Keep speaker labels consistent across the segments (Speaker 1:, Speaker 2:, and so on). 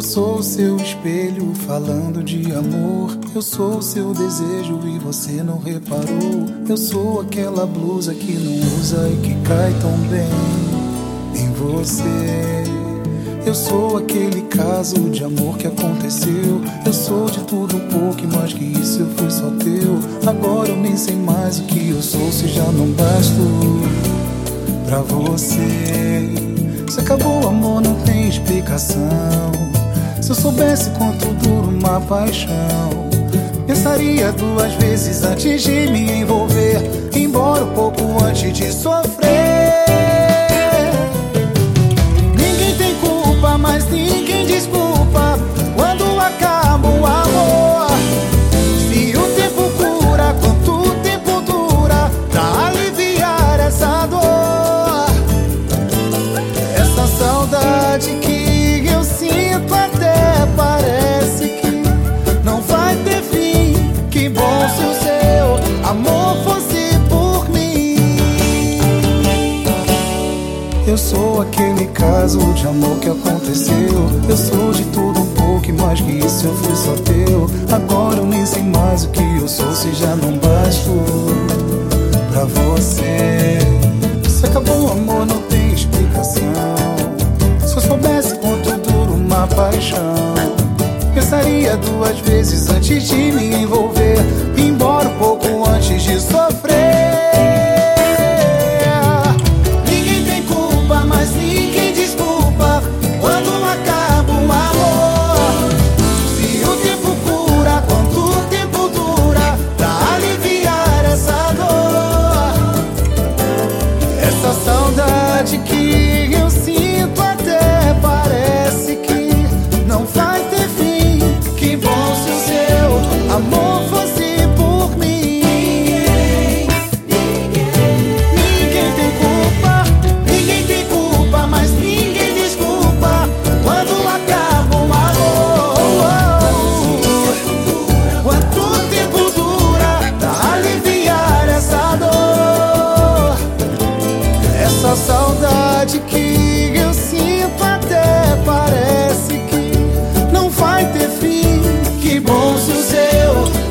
Speaker 1: Eu sou o seu espelho falando de amor. Eu sou o seu desejo e você não reparou. Eu sou aquela blusa que não usa e que cai tão bem em você. Eu sou aquele caso de amor que aconteceu. Eu sou de tudo um pouco mais que isso eu fui só teu. Agora eu nem sei mais o que eu sou se já não basto pra você. Se acabou o amor, não tem explicação. Se eu soubesse quanto dura uma paixão, pensaria duas vezes antes de me envolver. Embora um pouco antes de sofrer. Amor fosse por mim. Eu sou aquele caso de amor que aconteceu. Eu sou de tudo um pouco e mais que isso eu fui só teu. Agora eu nem sei mais o que eu sou se já não basto pra você. Se acabou o amor, não tem explicação. Se eu soubesse quanto dura uma paixão, pensaria duas vezes antes de me envolver.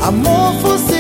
Speaker 1: Amor fosse